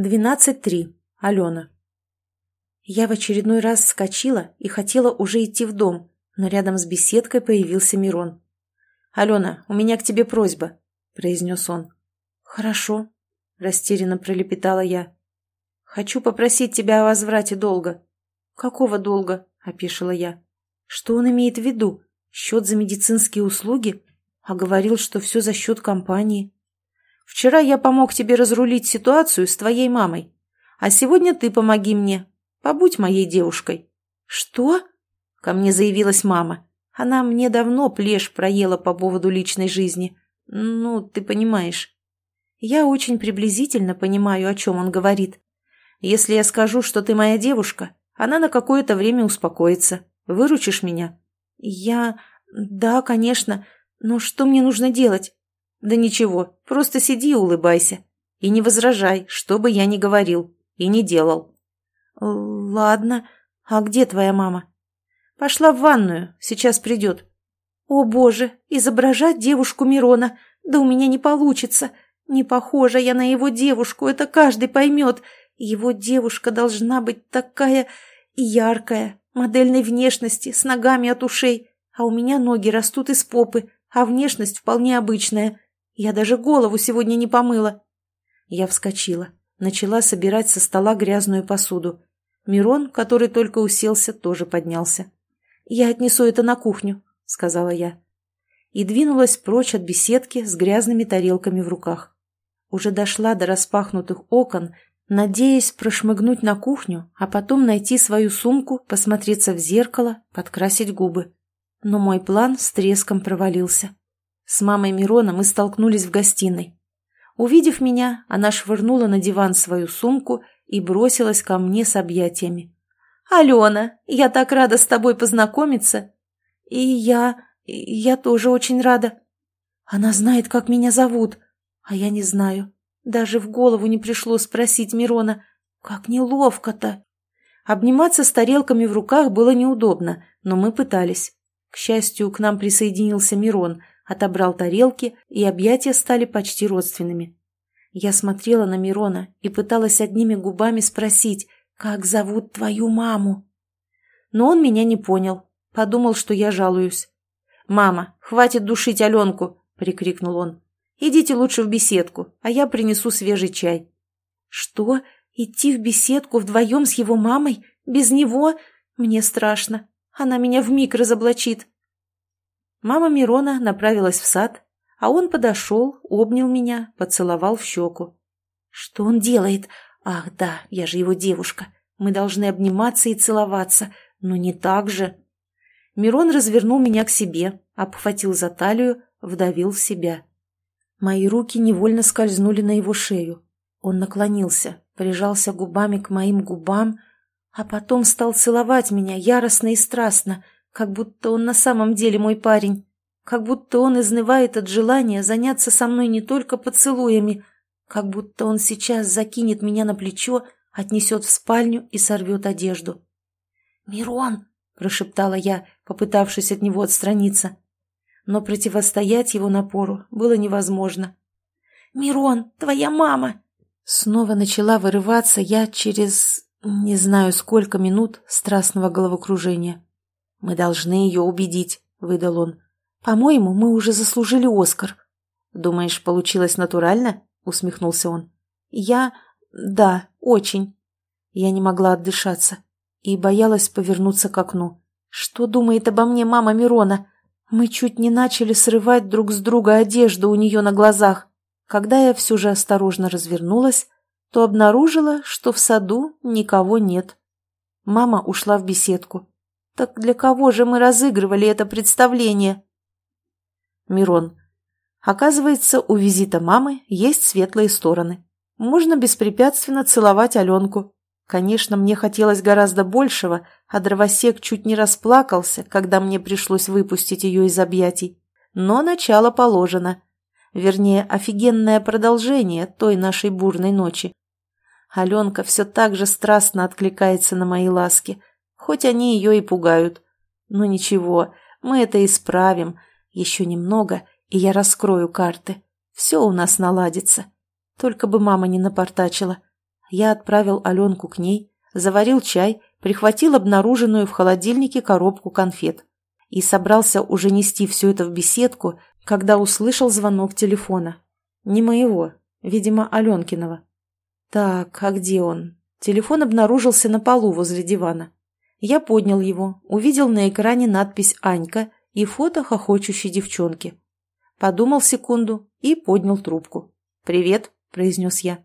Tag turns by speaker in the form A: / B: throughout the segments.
A: 12.3. Алена. Я в очередной раз вскочила и хотела уже идти в дом, но рядом с беседкой появился Мирон. «Алена, у меня к тебе просьба», — произнес он. «Хорошо», — растерянно пролепетала я. «Хочу попросить тебя о возврате долга». «Какого долга?» — опешила я. «Что он имеет в виду? Счет за медицинские услуги? А говорил, что все за счет компании». Вчера я помог тебе разрулить ситуацию с твоей мамой. А сегодня ты помоги мне. Побудь моей девушкой». «Что?» — ко мне заявилась мама. Она мне давно плешь проела по поводу личной жизни. Ну, ты понимаешь. Я очень приблизительно понимаю, о чем он говорит. Если я скажу, что ты моя девушка, она на какое-то время успокоится. Выручишь меня? Я... Да, конечно. Но что мне нужно делать? «Да ничего, просто сиди и улыбайся. И не возражай, что бы я ни говорил и не делал». «Ладно. А где твоя мама?» «Пошла в ванную, сейчас придет». «О, боже, изображать девушку Мирона! Да у меня не получится. Не похожа я на его девушку, это каждый поймет. Его девушка должна быть такая яркая, модельной внешности, с ногами от ушей, а у меня ноги растут из попы, а внешность вполне обычная. Я даже голову сегодня не помыла. Я вскочила, начала собирать со стола грязную посуду. Мирон, который только уселся, тоже поднялся. «Я отнесу это на кухню», — сказала я. И двинулась прочь от беседки с грязными тарелками в руках. Уже дошла до распахнутых окон, надеясь прошмыгнуть на кухню, а потом найти свою сумку, посмотреться в зеркало, подкрасить губы. Но мой план с треском провалился. С мамой Мирона мы столкнулись в гостиной. Увидев меня, она швырнула на диван свою сумку и бросилась ко мне с объятиями. «Алена, я так рада с тобой познакомиться!» «И я... я тоже очень рада!» «Она знает, как меня зовут, а я не знаю. Даже в голову не пришло спросить Мирона. Как неловко-то!» Обниматься с тарелками в руках было неудобно, но мы пытались. К счастью, к нам присоединился Мирон, отобрал тарелки, и объятия стали почти родственными. Я смотрела на Мирона и пыталась одними губами спросить, как зовут твою маму. Но он меня не понял, подумал, что я жалуюсь. «Мама, хватит душить Аленку!» — прикрикнул он. «Идите лучше в беседку, а я принесу свежий чай». «Что? Идти в беседку вдвоем с его мамой? Без него? Мне страшно. Она меня вмиг разоблачит». Мама Мирона направилась в сад, а он подошел, обнял меня, поцеловал в щеку. «Что он делает? Ах, да, я же его девушка. Мы должны обниматься и целоваться, но не так же». Мирон развернул меня к себе, обхватил за талию, вдавил в себя. Мои руки невольно скользнули на его шею. Он наклонился, прижался губами к моим губам, а потом стал целовать меня яростно и страстно — как будто он на самом деле мой парень. Как будто он изнывает от желания заняться со мной не только поцелуями. Как будто он сейчас закинет меня на плечо, отнесет в спальню и сорвет одежду. «Мирон!» – прошептала я, попытавшись от него отстраниться. Но противостоять его напору было невозможно. «Мирон, твоя мама!» Снова начала вырываться я через не знаю сколько минут страстного головокружения. «Мы должны ее убедить», — выдал он. «По-моему, мы уже заслужили Оскар». «Думаешь, получилось натурально?» — усмехнулся он. «Я... да, очень». Я не могла отдышаться и боялась повернуться к окну. Что думает обо мне мама Мирона? Мы чуть не начали срывать друг с друга одежду у нее на глазах. Когда я все же осторожно развернулась, то обнаружила, что в саду никого нет. Мама ушла в беседку. Так для кого же мы разыгрывали это представление? Мирон. Оказывается, у визита мамы есть светлые стороны. Можно беспрепятственно целовать Аленку. Конечно, мне хотелось гораздо большего, а дровосек чуть не расплакался, когда мне пришлось выпустить ее из объятий. Но начало положено. Вернее, офигенное продолжение той нашей бурной ночи. Аленка все так же страстно откликается на мои ласки – хоть они ее и пугают. Но ничего, мы это исправим. Еще немного, и я раскрою карты. Все у нас наладится. Только бы мама не напортачила. Я отправил Аленку к ней, заварил чай, прихватил обнаруженную в холодильнике коробку конфет и собрался уже нести все это в беседку, когда услышал звонок телефона. Не моего, видимо, Аленкиного. Так, а где он? Телефон обнаружился на полу возле дивана. Я поднял его, увидел на экране надпись «Анька» и фото хохочущей девчонки. Подумал секунду и поднял трубку. «Привет», — произнес я.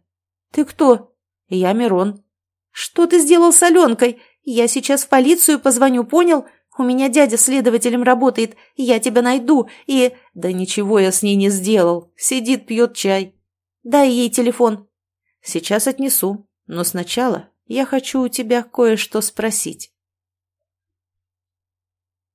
A: «Ты кто?» «Я Мирон». «Что ты сделал с Аленкой? Я сейчас в полицию позвоню, понял? У меня дядя следователем работает, я тебя найду, и...» «Да ничего я с ней не сделал. Сидит, пьет чай». «Дай ей телефон». «Сейчас отнесу, но сначала я хочу у тебя кое-что спросить».